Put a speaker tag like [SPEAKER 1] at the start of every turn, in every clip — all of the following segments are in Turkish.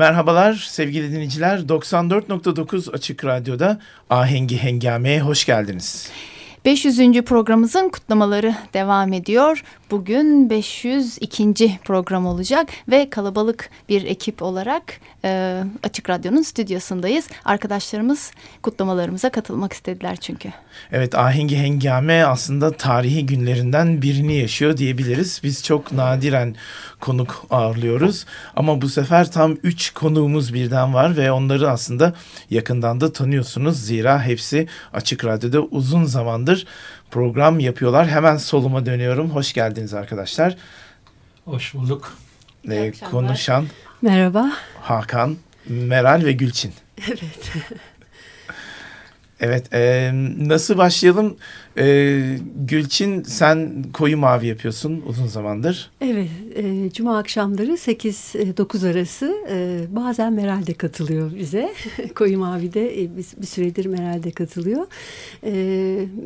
[SPEAKER 1] Merhabalar sevgili dinleyiciler. 94.9 Açık Radyo'da Ahengi Hengame'ye hoş geldiniz.
[SPEAKER 2] 500. programımızın kutlamaları devam ediyor. Bugün 502. program olacak ve kalabalık bir ekip olarak e, Açık Radyo'nun stüdyosundayız. Arkadaşlarımız kutlamalarımıza katılmak istediler çünkü.
[SPEAKER 1] Evet Ahengi Hengame aslında tarihi günlerinden birini yaşıyor diyebiliriz. Biz çok nadiren konuk ağırlıyoruz ama bu sefer tam üç konuğumuz birden var ve onları aslında yakından da tanıyorsunuz. Zira hepsi Açık Radyo'da uzun zamandır program yapıyorlar. Hemen soluma dönüyorum. Hoş geldiniz arkadaşlar.
[SPEAKER 3] Hoş bulduk.
[SPEAKER 1] Ee, konuşan
[SPEAKER 4] Merhaba.
[SPEAKER 1] Hakan, Meral ve Gülçin.
[SPEAKER 4] Evet.
[SPEAKER 1] Evet, e, nasıl başlayalım? E, Gülçin sen koyu mavi yapıyorsun uzun zamandır.
[SPEAKER 4] Evet, e, cuma akşamları 8-9 arası e, bazen Meral de katılıyor bize. koyu mavi'de e, bir, bir süredir Meral de katılıyor. E,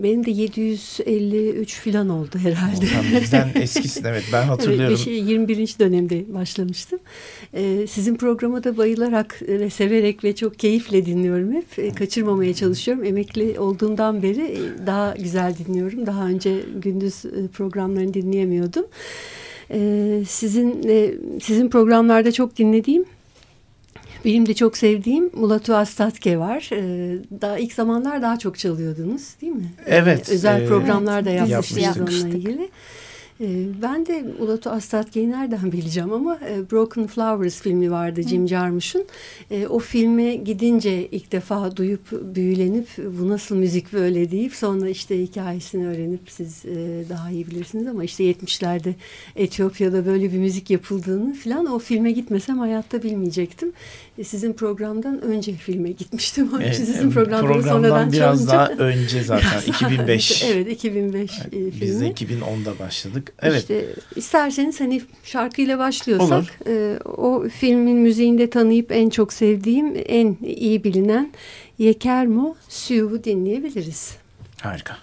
[SPEAKER 4] benim de 753 falan oldu herhalde.
[SPEAKER 1] Sen bizden eskisin evet ben hatırlıyorum.
[SPEAKER 4] Evet, 21. dönemde başlamıştım. E, sizin programa da bayılarak ve severek ve çok keyifle dinliyorum hep. E, kaçırmamaya çalışıyorum. Emekli olduğumdan beri e, daha güzel güzel dinliyorum. Daha önce gündüz e, programlarını dinleyemiyordum. E, sizin e, sizin programlarda çok dinlediğim benim de çok sevdiğim Mulatu Astatke var. Daha ilk zamanlar daha çok çalıyordunuz değil mi?
[SPEAKER 1] Evet.
[SPEAKER 4] Özel programlar da
[SPEAKER 2] evet,
[SPEAKER 4] yapmıştınız onunla ilgili. Ee, ben de Ulatu Astatke'yi nereden bileceğim ama e, Broken Flowers filmi vardı Jim Jarmusch'un. E, o filme gidince ilk defa duyup büyülenip bu nasıl müzik böyle deyip sonra işte hikayesini öğrenip siz e, daha iyi bilirsiniz ama işte 70'lerde Etiyopya'da böyle bir müzik yapıldığını falan o filme gitmesem hayatta bilmeyecektim. Sizin programdan önce filme gitmiştim.
[SPEAKER 1] Evet,
[SPEAKER 4] sizin programdan,
[SPEAKER 1] programdan
[SPEAKER 4] sonradan
[SPEAKER 1] biraz
[SPEAKER 4] çalınca,
[SPEAKER 1] daha önce zaten
[SPEAKER 4] biraz
[SPEAKER 1] 2005.
[SPEAKER 4] Daha, evet 2005 evet,
[SPEAKER 1] Biz de 2010'da başladık. Evet.
[SPEAKER 4] İşte isterseniz hani şarkıyla başlıyorsak e, o filmin müziğinde tanıyıp en çok sevdiğim en iyi bilinen Yekermo Su'yu dinleyebiliriz.
[SPEAKER 1] Harika.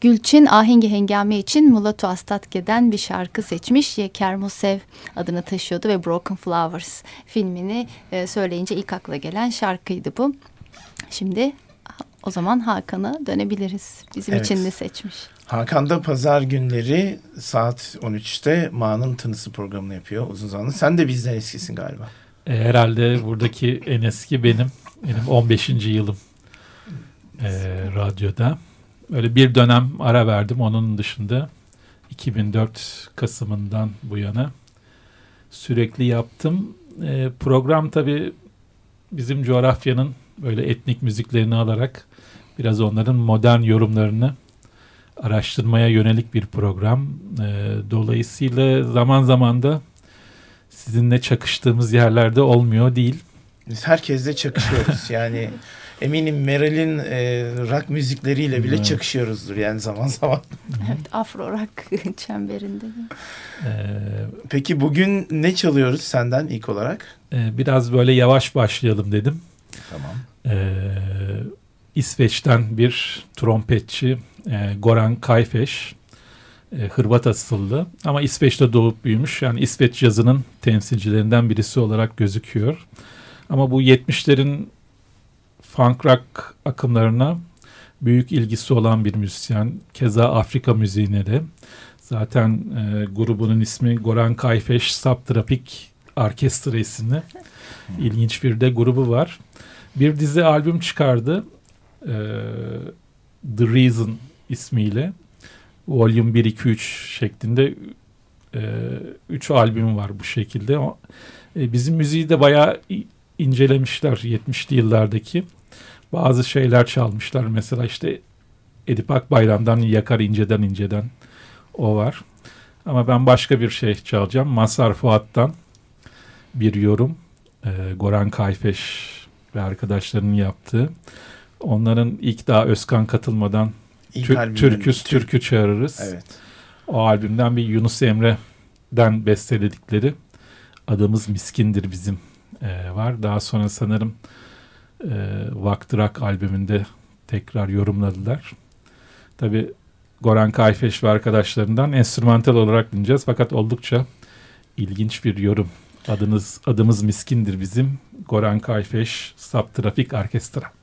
[SPEAKER 2] Gülçin Ahengi Hengame için Mulatu Astatke'den bir şarkı seçmiş. Ye Kermosev adını taşıyordu ve Broken Flowers filmini e, söyleyince ilk akla gelen şarkıydı bu. Şimdi o zaman Hakan'a dönebiliriz. Bizim
[SPEAKER 1] Evet.
[SPEAKER 2] için ne seçmiş?
[SPEAKER 1] Hakan da pazar günleri saat 13'te Ma'nın Tınısı programını yapıyor uzun zamandır. Sen de bizden eskisin galiba.
[SPEAKER 3] E, herhalde buradaki en eski benim. Benim 15. yılım e, radyoda. Öyle bir dönem ara verdim. Onun dışında 2004 Kasım'ından bu yana sürekli yaptım. E, program tabii bizim coğrafyanın böyle etnik müziklerini alarak biraz onların modern yorumlarını araştırmaya yönelik bir program. E, dolayısıyla zaman zaman da sizinle çakıştığımız yerlerde olmuyor değil.
[SPEAKER 1] Biz herkesle çakışıyoruz. yani eminim Meral'in e, rock müzikleriyle bile
[SPEAKER 3] Evet.
[SPEAKER 1] çakışıyoruzdur yani zaman zaman.
[SPEAKER 2] Evet Afro Rock çemberinde.
[SPEAKER 3] Ee,
[SPEAKER 1] Peki bugün ne çalıyoruz senden ilk olarak?
[SPEAKER 3] e, biraz böyle yavaş başlayalım dedim.
[SPEAKER 1] Tamam.
[SPEAKER 3] Ee, İsveç'ten bir trompetçi e, Goran Kayfeş. E, Hırvat asıllı ama İsveç'te doğup büyümüş. Yani İsveç yazının temsilcilerinden birisi olarak gözüküyor. Ama bu 70'lerin funk rock akımlarına büyük ilgisi olan bir müzisyen. Keza Afrika müziğine de. Zaten e, grubunun ismi Goran Kayfeş Subtropik Orkestra isimli. İlginç bir de grubu var. Bir dizi albüm çıkardı. E, The Reason ismiyle. Volume 1, 2, 3 şeklinde 3 albüm var bu şekilde. O, e, bizim müziği de bayağı incelemişler 70'li yıllardaki. Bazı şeyler çalmışlar. Mesela işte Edip Akbayram'dan Yakar İnce'den İnce'den o var. Ama ben başka bir şey çalacağım. Mazhar Fuat'tan bir yorum. E, Goran Kayfeş ve arkadaşlarının yaptığı. Onların ilk daha Özkan katılmadan
[SPEAKER 1] İlk
[SPEAKER 3] Tür- Türküs
[SPEAKER 1] Tür-
[SPEAKER 3] Türkü çağırırız.
[SPEAKER 1] Evet.
[SPEAKER 3] O albümden bir Yunus Emre'den besteledikleri Adımız Miskindir bizim e, var. Daha sonra sanırım e, Vaktırak albümünde tekrar yorumladılar. Tabi Goran Kayfeş ve arkadaşlarından enstrümantal olarak dinleyeceğiz. Fakat oldukça ilginç bir yorum. Adınız Adımız Miskindir bizim Goran Kayfeş Subtrafik Orkestra.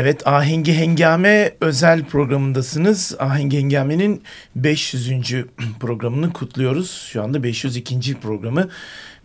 [SPEAKER 1] Evet Ahengi Hengame özel programındasınız. Ahengi Hengame'nin 500. programını kutluyoruz. Şu anda 502. programı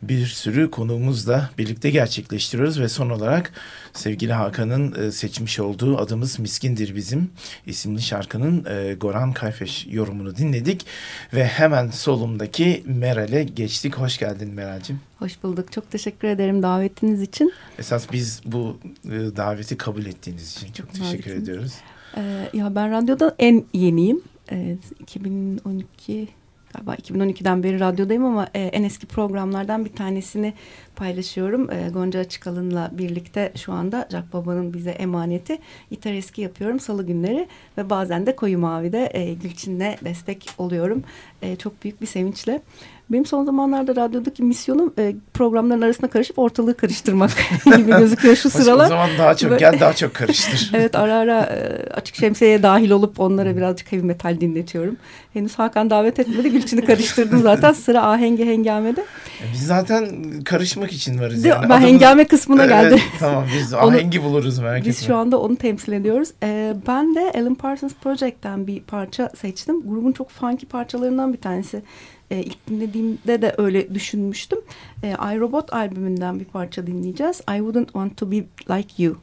[SPEAKER 1] bir sürü konuğumuzla birlikte gerçekleştiriyoruz ve son olarak sevgili Hakan'ın e, seçmiş olduğu Adımız Miskindir Bizim isimli şarkının e, Goran Kayfeş yorumunu dinledik ve hemen solumdaki Meral'e geçtik. Hoş geldin Meral'cim.
[SPEAKER 5] Hoş bulduk. Çok teşekkür ederim davetiniz için.
[SPEAKER 1] Esas biz bu e, daveti kabul ettiğiniz için çok teşekkür Harika. ediyoruz.
[SPEAKER 5] Ee, ya ben radyoda en yeniyim. Ee, 2012 galiba 2012'den beri radyodayım ama e, en eski programlardan bir tanesini paylaşıyorum. E, Gonca Açıkalın'la birlikte şu anda Jack Baba'nın bize emaneti gitar eski yapıyorum salı günleri ve bazen de Koyu Mavi'de e, Gülçin'le destek oluyorum. E, çok büyük bir sevinçle. Benim son zamanlarda radyodaki misyonum e, programların arasına karışıp ortalığı karıştırmak gibi gözüküyor şu sıralar.
[SPEAKER 1] O zaman daha çok gel daha çok karıştır.
[SPEAKER 5] evet ara ara e, açık şemsiyeye dahil olup onlara birazcık heavy metal dinletiyorum. Henüz Hakan davet etmedi. Gülçin'i karıştırdım zaten sıra ahengi hengamede.
[SPEAKER 1] E, biz zaten karışmak için varız.
[SPEAKER 5] De, yani. Ben Adımız... hengame kısmına evet, geldim.
[SPEAKER 1] tamam biz ahengi buluruz merak
[SPEAKER 5] Biz şu anda onu temsil ediyoruz. Ee, ben de Alan Parsons Project'ten bir parça seçtim. Grubun çok funky parçalarından bir tanesi. E, ilk dinlediğimde de öyle düşünmüştüm. E, iRobot albümünden bir parça dinleyeceğiz. I wouldn't want to be like you.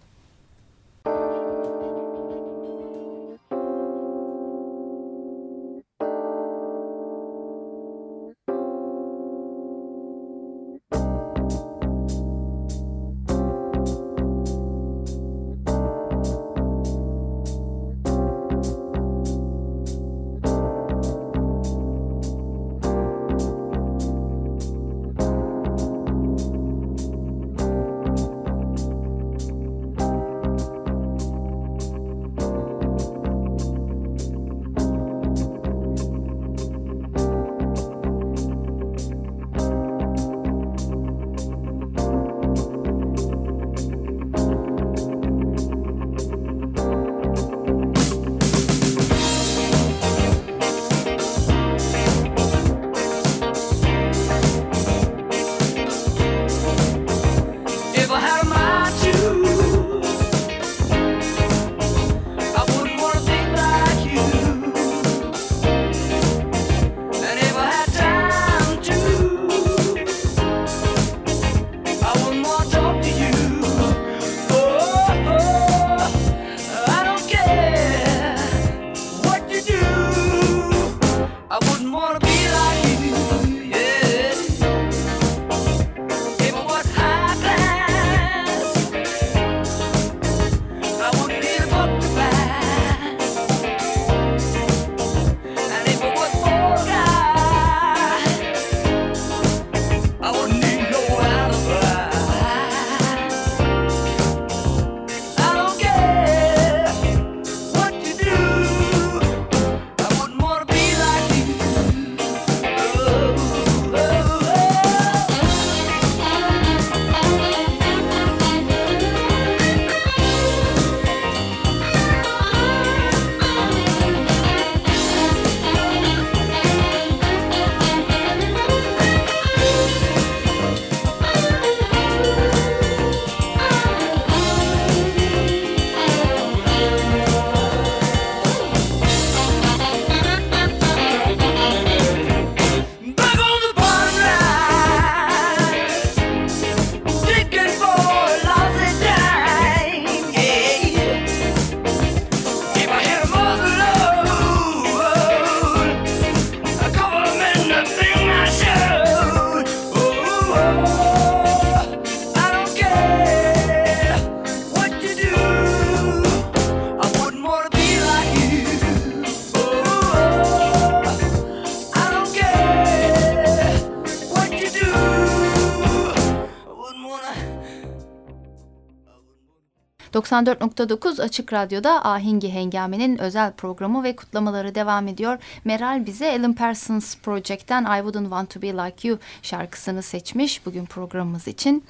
[SPEAKER 2] ...94.9 Açık Radyo'da Ahingi Hengame'nin özel programı ve kutlamaları devam ediyor. Meral bize Alan Parsons Project'ten I Wouldn't Want To Be Like You şarkısını seçmiş bugün programımız için.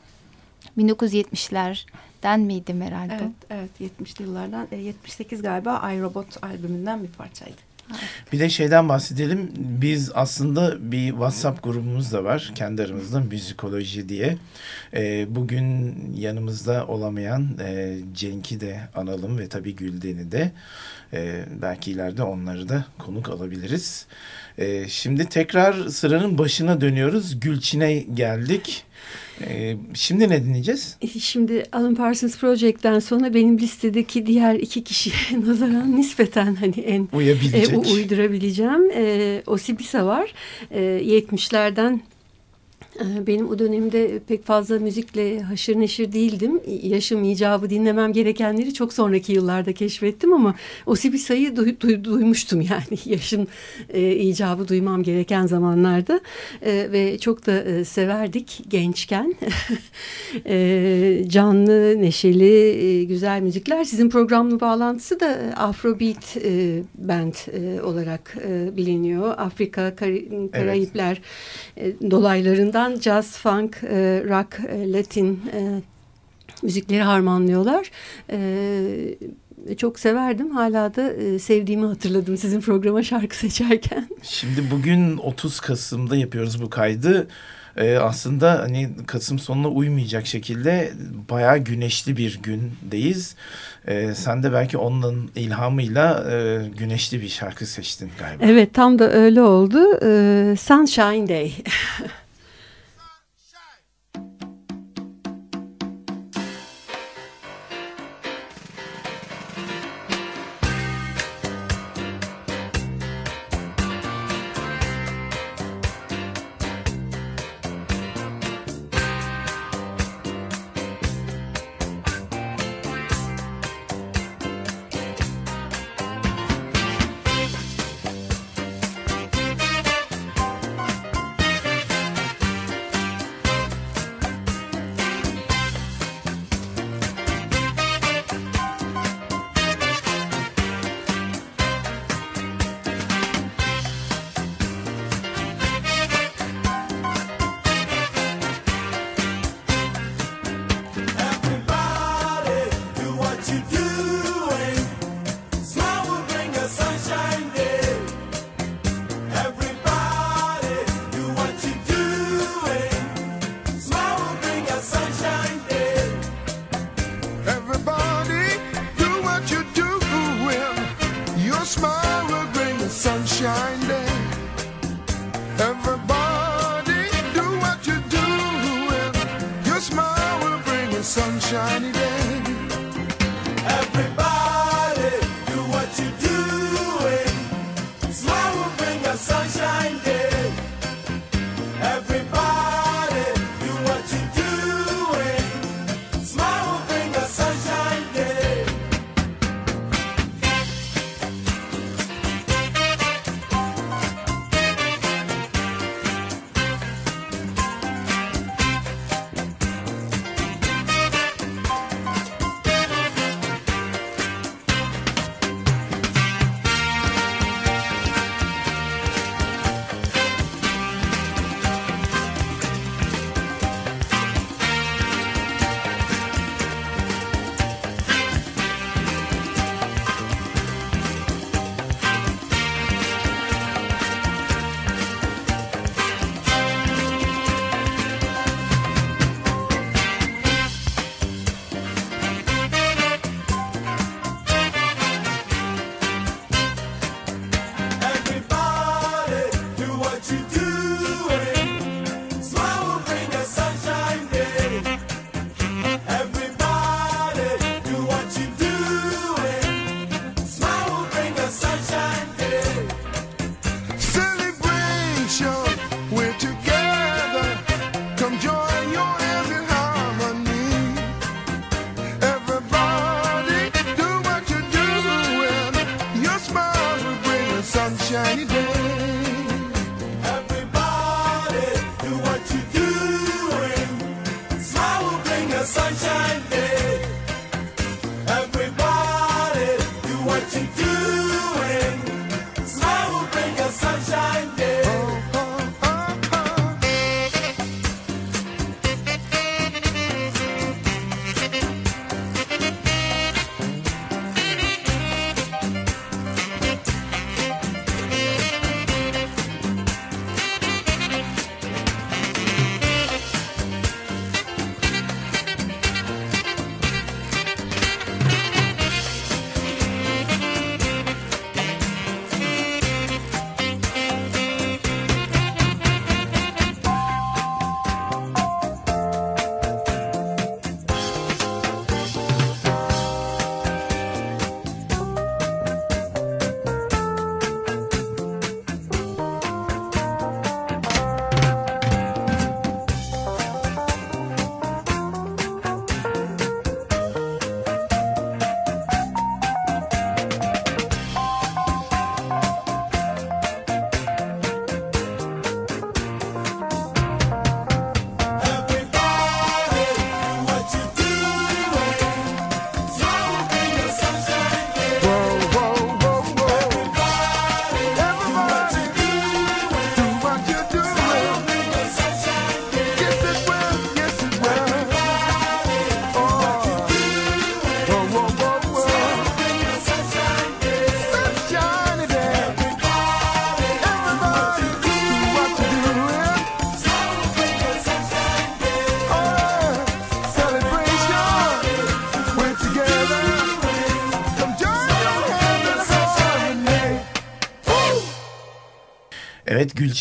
[SPEAKER 2] 1970'lerden miydi Meral
[SPEAKER 5] bu? Evet, evet 70'li yıllardan. E, 78 galiba iRobot albümünden bir parçaydı.
[SPEAKER 1] Bir de şeyden bahsedelim. Biz aslında bir WhatsApp grubumuz da var. Kendi aramızda müzikoloji diye. E, bugün yanımızda olamayan e, Cenk'i de analım ve tabii Gülden'i de. E, belki ileride onları da konuk alabiliriz. E, şimdi tekrar sıranın başına dönüyoruz. Gülçin'e geldik. Ee, şimdi ne dinleyeceğiz?
[SPEAKER 4] Şimdi Alan Parsons Project'ten sonra benim listedeki diğer iki kişiye nazaran nispeten hani en
[SPEAKER 1] Uyabilecek.
[SPEAKER 4] e, uydurabileceğim e, Osibisa var. E, 70'lerden ee, benim o dönemde pek fazla müzikle haşır neşir değildim. Yaşım icabı dinlemem gerekenleri çok sonraki yıllarda keşfettim ama o Sibisa'yı duy, duy, duymuştum yani. Yaşın e, icabı duymam gereken zamanlarda e, ve çok da e, severdik gençken. e, canlı, neşeli, e, güzel müzikler. Sizin programla bağlantısı da Afrobeat e, band e, olarak e, biliniyor. Afrika, Kar Karayipler evet. e, dolaylarından yandan jazz, funk, e, rock, e, latin e, müzikleri harmanlıyorlar. E, çok severdim. Hala da e, sevdiğimi hatırladım sizin programa şarkı seçerken.
[SPEAKER 1] Şimdi bugün 30 Kasım'da yapıyoruz bu kaydı. Ee, aslında hani Kasım sonuna uymayacak şekilde bayağı güneşli bir gündeyiz. Ee, sen de belki onun ilhamıyla e, güneşli bir şarkı seçtin galiba.
[SPEAKER 4] Evet tam da öyle oldu. Ee, Sunshine Day.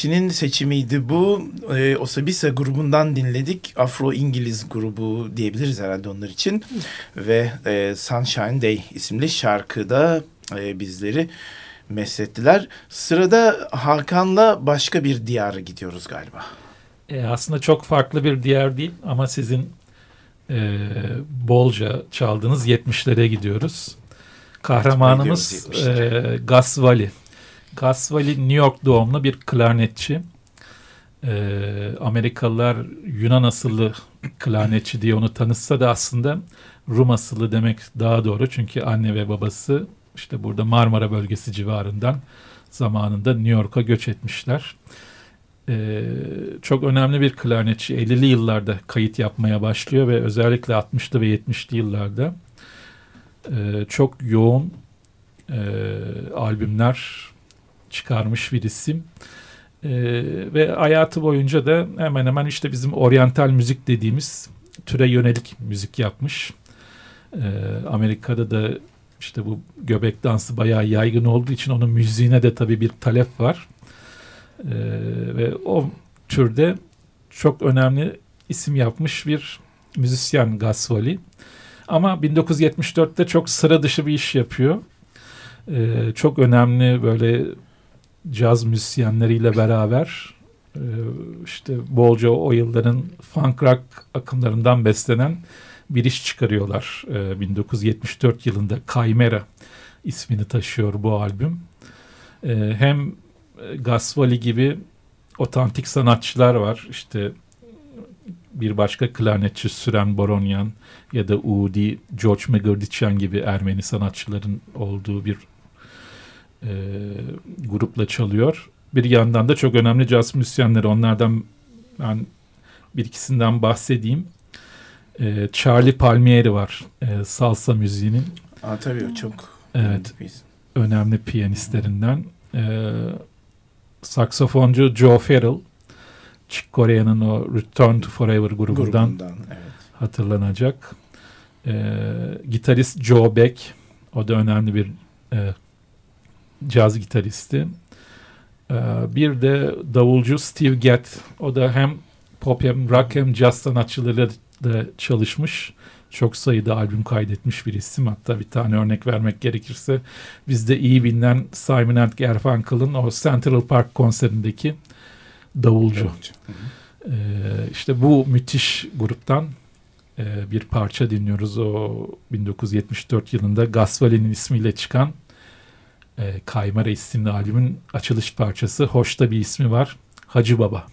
[SPEAKER 1] Gülçin'in seçimiydi bu. E, Osabisa grubundan dinledik. Afro-İngiliz grubu diyebiliriz herhalde onlar için. Ve e, Sunshine Day isimli şarkıda e, bizleri meslettiler. Sırada Hakan'la başka bir diyara gidiyoruz galiba.
[SPEAKER 3] E, aslında çok farklı bir diğer değil ama sizin e, bolca çaldığınız 70'lere gidiyoruz. Kahramanımız e, Gus Valley New York doğumlu bir klarnetçi. E, Amerikalılar Yunan asıllı klarnetçi diye onu tanıtsa da aslında Rum asıllı demek daha doğru. Çünkü anne ve babası işte burada Marmara bölgesi civarından zamanında New York'a göç etmişler. Ee, çok önemli bir klarnetçi 50'li yıllarda kayıt yapmaya başlıyor ve özellikle 60'lı ve 70'li yıllarda e, çok yoğun e, albümler çıkarmış bir isim. E, ve hayatı boyunca da hemen hemen işte bizim oryantal müzik dediğimiz türe yönelik müzik yapmış. E, Amerika'da da işte bu göbek dansı bayağı yaygın olduğu için onun müziğine de tabii bir talep var. Ee, ve o türde çok önemli isim yapmış bir müzisyen Gasvali. Ama 1974'te çok sıra dışı bir iş yapıyor. Ee, çok önemli böyle caz müzisyenleriyle beraber e, işte bolca o yılların funk rock akımlarından beslenen bir iş çıkarıyorlar. Ee, 1974 yılında Kaymera ismini taşıyor bu albüm. Ee, hem Gasvali gibi otantik sanatçılar var. İşte bir başka klarnetçi Süren Boronyan ya da Udi, George Megardicyan gibi Ermeni sanatçıların olduğu bir e, grupla çalıyor. Bir yandan da çok önemli caz müzisyenleri. Onlardan ben bir ikisinden bahsedeyim. E, Charlie Palmieri var. E, salsa müziğinin.
[SPEAKER 1] Aa, tabii o çok
[SPEAKER 3] evet, önemli piyanistlerinden. E, saksafoncu Joe Farrell Chick Corea'nın o Return to Forever grubundan, grubundan evet. hatırlanacak. Ee, gitarist Joe Beck o da önemli bir e, caz gitaristi. Ee, bir de davulcu Steve Gadd o da hem pop hem rock hem jazz sanatçılarıyla da çalışmış. Çok sayıda albüm kaydetmiş bir isim. Hatta bir tane örnek vermek gerekirse bizde iyi bilinen Simon and Garfunkel'ın o Central Park konserindeki davulcu. davulcu. Ee, işte bu müthiş gruptan e, bir parça dinliyoruz. O 1974 yılında Gasvali'nin ismiyle çıkan Kaymara isimli albümün açılış parçası. Hoşta bir ismi var. Hacı Baba.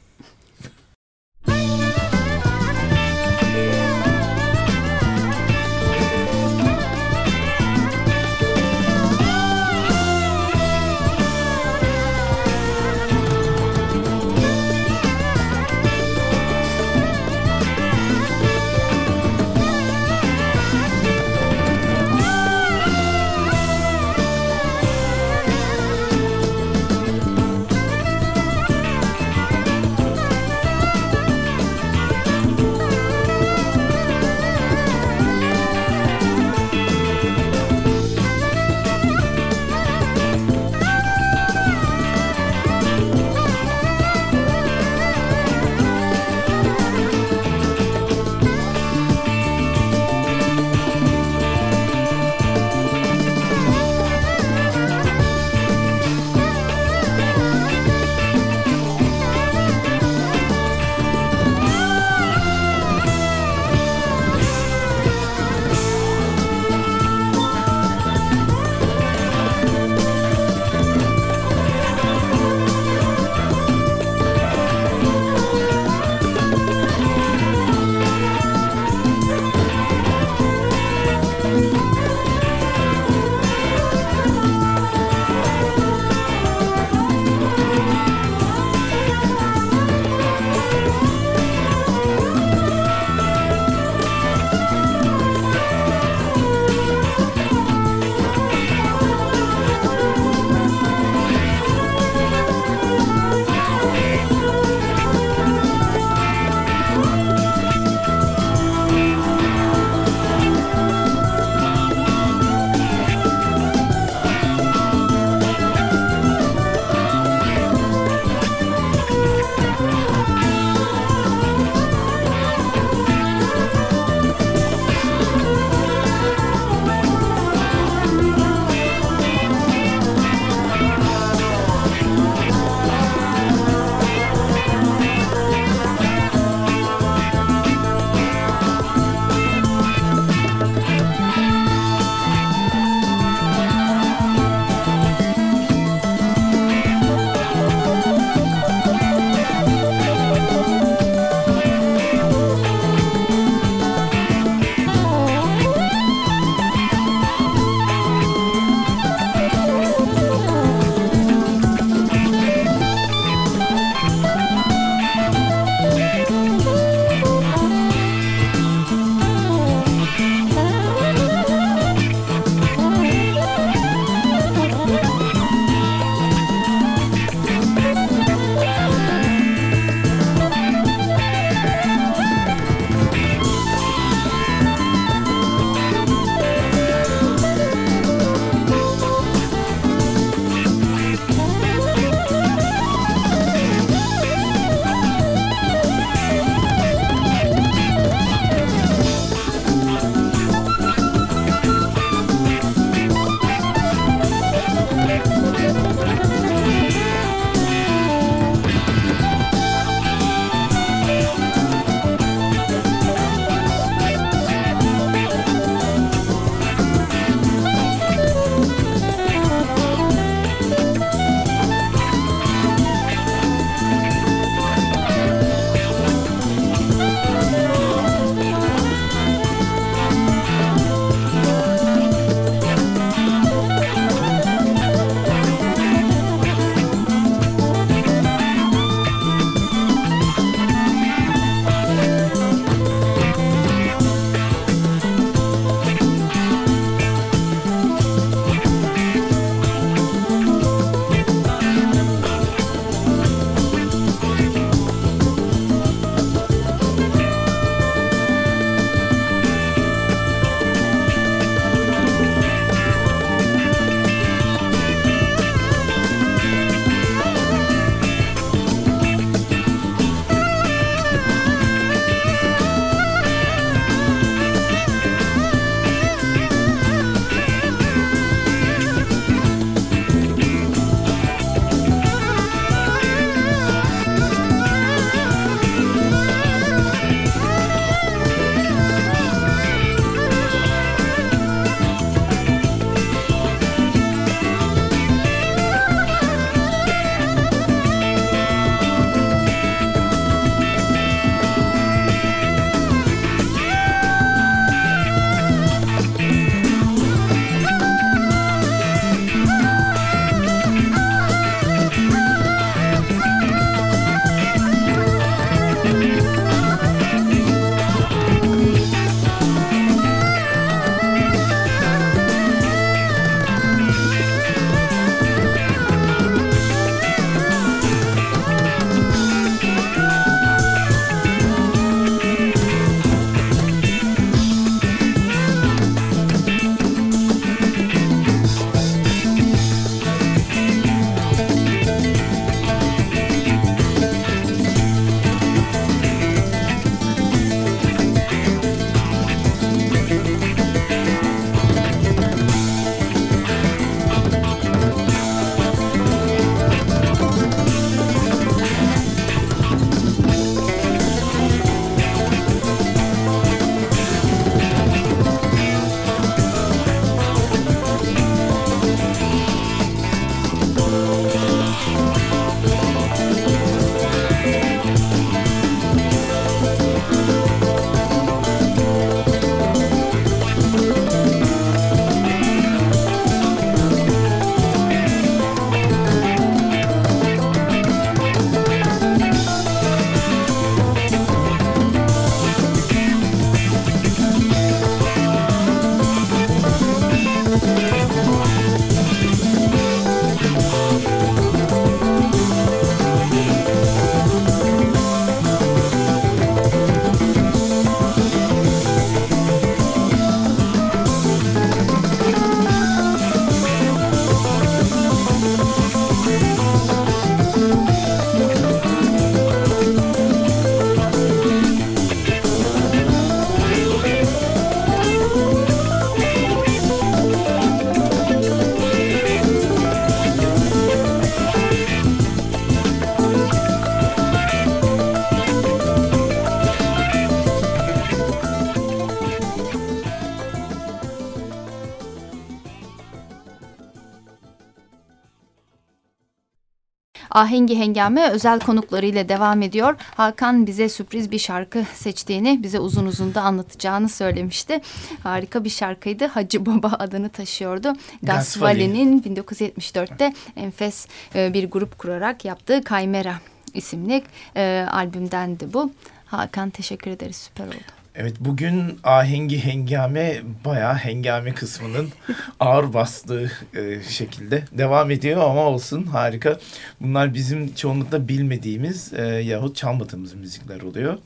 [SPEAKER 2] Ahengi Hengame özel konuklarıyla devam ediyor. Hakan bize sürpriz bir şarkı seçtiğini, bize uzun uzun da anlatacağını söylemişti. Harika bir şarkıydı. Hacı Baba adını taşıyordu. Gasvali'nin 1974'te enfes e, bir grup kurarak yaptığı Kaymera isimli e, albümdendi bu. Hakan teşekkür ederiz süper oldu.
[SPEAKER 1] Evet bugün ahengi hengame bayağı hengame kısmının ağır bastığı e, şekilde devam ediyor ama olsun harika. Bunlar bizim çoğunlukla bilmediğimiz e, yahut çalmadığımız müzikler oluyor.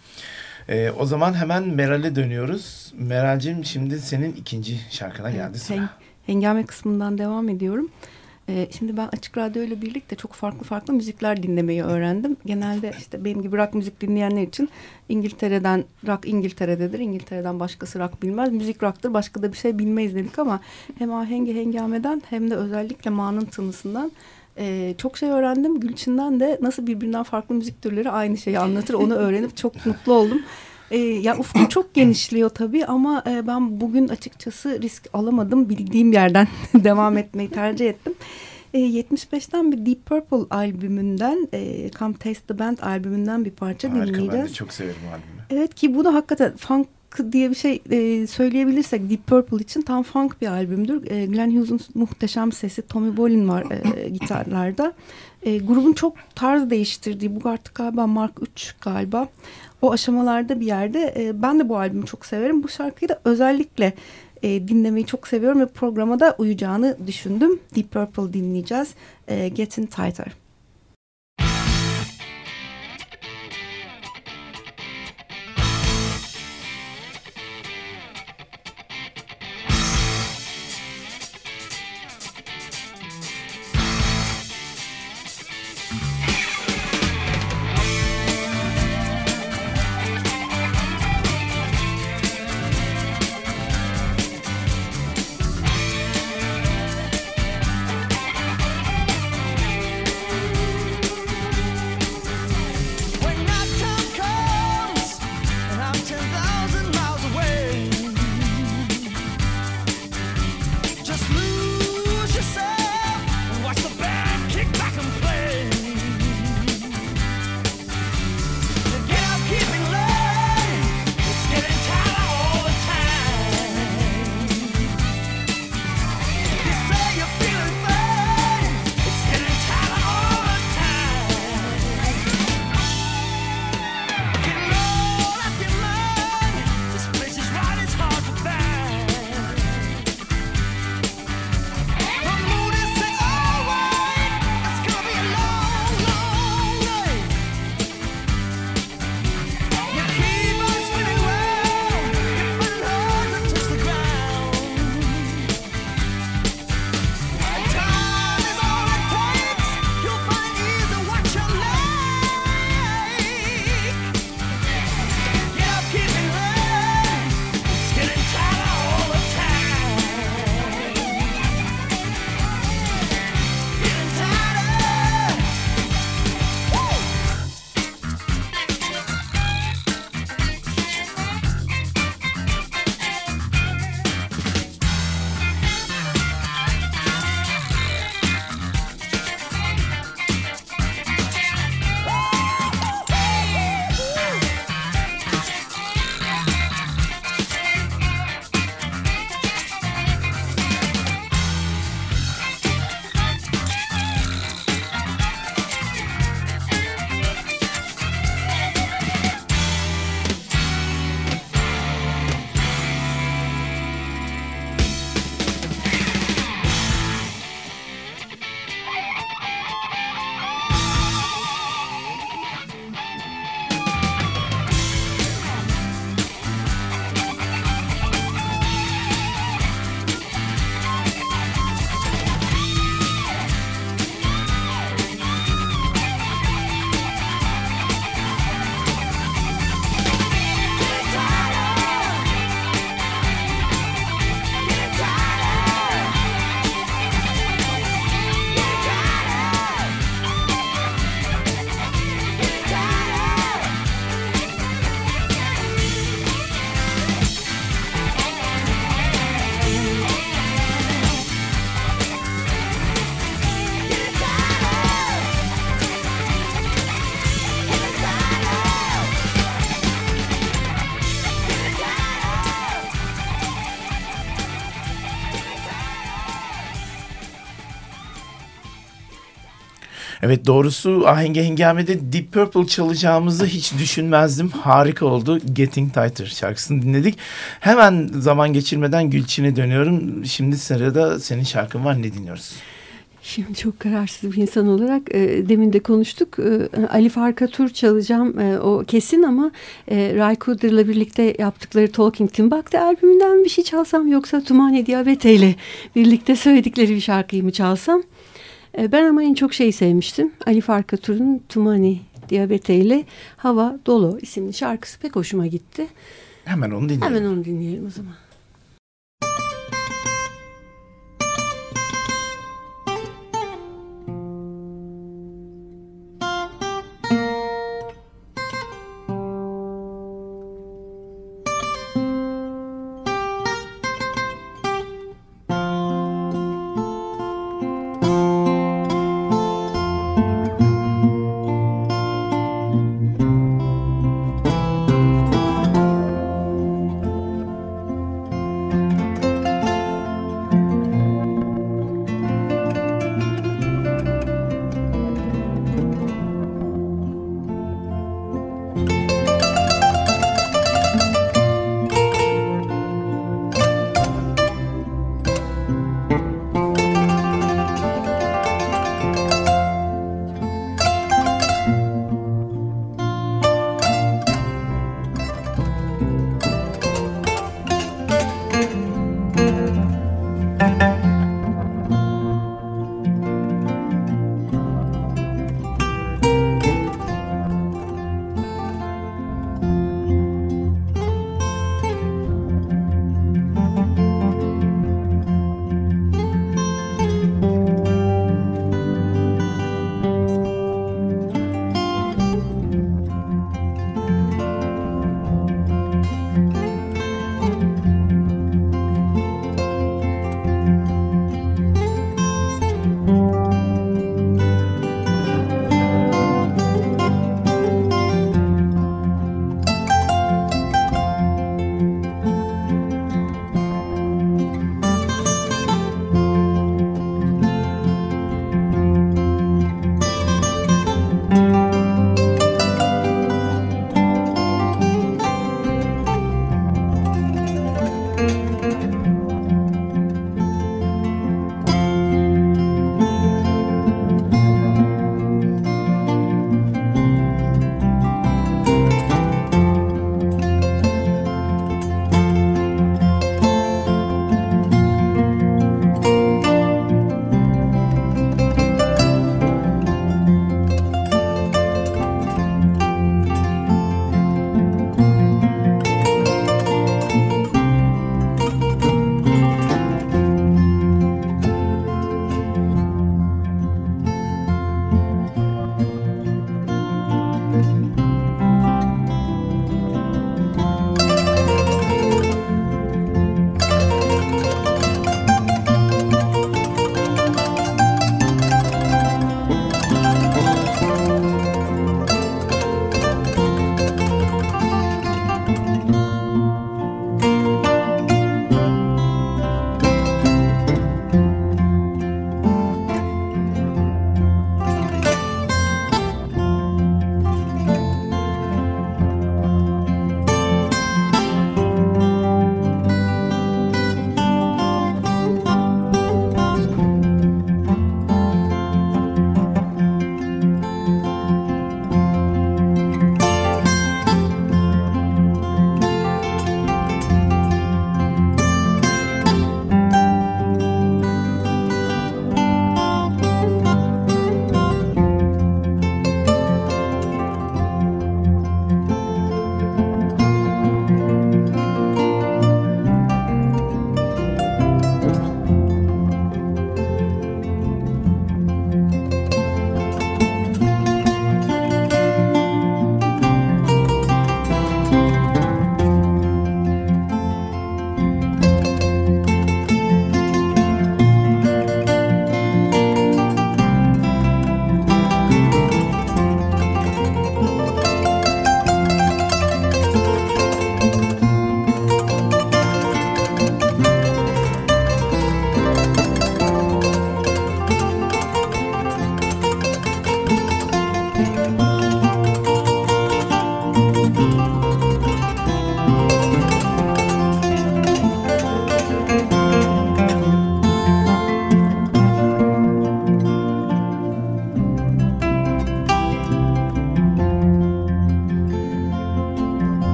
[SPEAKER 1] E, o zaman hemen Meral'e dönüyoruz. Meral'cim şimdi senin ikinci şarkına geldi sıra.
[SPEAKER 5] Hengame kısmından devam ediyorum. Ee, şimdi ben Açık Radyo ile birlikte çok farklı farklı müzikler dinlemeyi öğrendim. Genelde işte benim gibi rock müzik dinleyenler için İngiltere'den rock İngiltere'dedir. İngiltere'den başkası rock bilmez. Müzik rock'tır. Başka da bir şey bilmeyiz dedik ama hem ahengi hengameden hem de özellikle ma'nın tınısından e, çok şey öğrendim. Gülçin'den de nasıl birbirinden farklı müzik türleri aynı şeyi anlatır onu öğrenip çok mutlu oldum. E, ya ufkum çok genişliyor tabii ama e, ben bugün açıkçası risk alamadım. Bildiğim yerden devam etmeyi tercih ettim. E, 75'ten bir Deep Purple albümünden, e, Come Taste the Band albümünden bir parça
[SPEAKER 1] Harika,
[SPEAKER 5] dinleyeceğiz.
[SPEAKER 1] ben de çok severim albümü.
[SPEAKER 5] Evet ki bu da hakikaten funk diye bir şey e, söyleyebilirsek Deep Purple için tam funk bir albümdür. E, Glenn Hughes'un muhteşem sesi, Tommy Bolin var e, gitarlarda. E, grubun çok tarz değiştirdiği, bu artık galiba Mark 3 galiba. O aşamalarda bir yerde e, ben de bu albümü çok severim. Bu şarkıyı da özellikle e, dinlemeyi çok seviyorum ve programa da uyacağını düşündüm. Deep Purple dinleyeceğiz. E, Getting Tighter.
[SPEAKER 1] Evet doğrusu Ahenge Hengame'de Deep Purple çalacağımızı hiç düşünmezdim. Harika oldu. Getting Tighter şarkısını dinledik. Hemen zaman geçirmeden Gülçin'e dönüyorum. Şimdi sırada senin şarkın var. Ne dinliyoruz?
[SPEAKER 4] Şimdi çok kararsız bir insan olarak e, demin de konuştuk. E, Ali Farka Tur çalacağım e, o kesin ama e, Ray Cooder'la birlikte yaptıkları Talking Timbuktu albümünden bir şey çalsam yoksa Tumani Diabete ile birlikte söyledikleri bir şarkıyı mı çalsam? E, ben ama en çok şey sevmiştim. Ali Farka Tur'un Tumani Diabete ile Hava Dolu isimli şarkısı pek hoşuma gitti.
[SPEAKER 1] Hemen onu dinleyelim.
[SPEAKER 4] Hemen onu dinleyelim o zaman.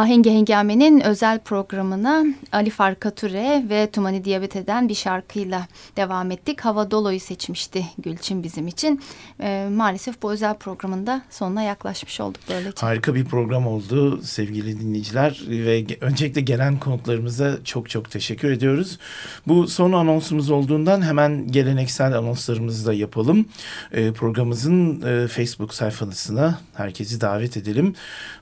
[SPEAKER 2] Ahengi Hengame'nin özel programına Ali Farkature ve Tumani Diyabete'den bir şarkıyla devam ettik. Hava Dolo'yu seçmişti Gülçin bizim için. E, maalesef bu özel programında sonuna yaklaşmış olduk böylece.
[SPEAKER 1] Harika bir program oldu sevgili dinleyiciler ve öncelikle gelen konuklarımıza çok çok teşekkür ediyoruz. Bu son anonsumuz olduğundan hemen geleneksel anonslarımızı da yapalım. E, programımızın e, Facebook sayfasına herkesi davet edelim.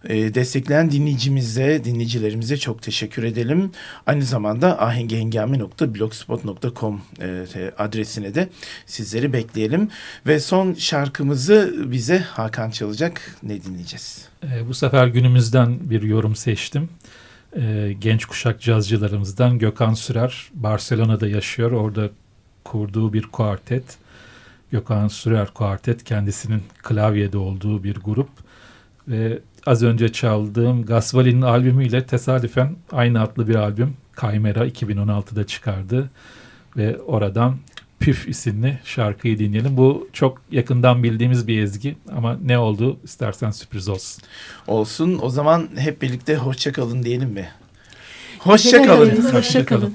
[SPEAKER 1] E, destekleyen dinleyicimiz dinleyicimize, dinleyicilerimize çok teşekkür edelim. Aynı zamanda ahengehengame.blogspot.com e, adresine de sizleri bekleyelim. Ve son şarkımızı bize Hakan çalacak. Ne dinleyeceğiz?
[SPEAKER 3] E, bu sefer günümüzden bir yorum seçtim. E, genç kuşak cazcılarımızdan Gökhan Sürer Barcelona'da yaşıyor. Orada kurduğu bir kuartet. Gökhan Sürer Kuartet kendisinin klavyede olduğu bir grup ve az önce çaldığım Gasvali'nin albümüyle tesadüfen aynı adlı bir albüm Kaymera 2016'da çıkardı ve oradan Püf isimli şarkıyı dinleyelim. Bu çok yakından bildiğimiz bir ezgi ama ne oldu istersen sürpriz olsun.
[SPEAKER 1] Olsun. O zaman hep birlikte hoşça kalın diyelim mi? Hoşça kalın.
[SPEAKER 2] Hoşça kalın.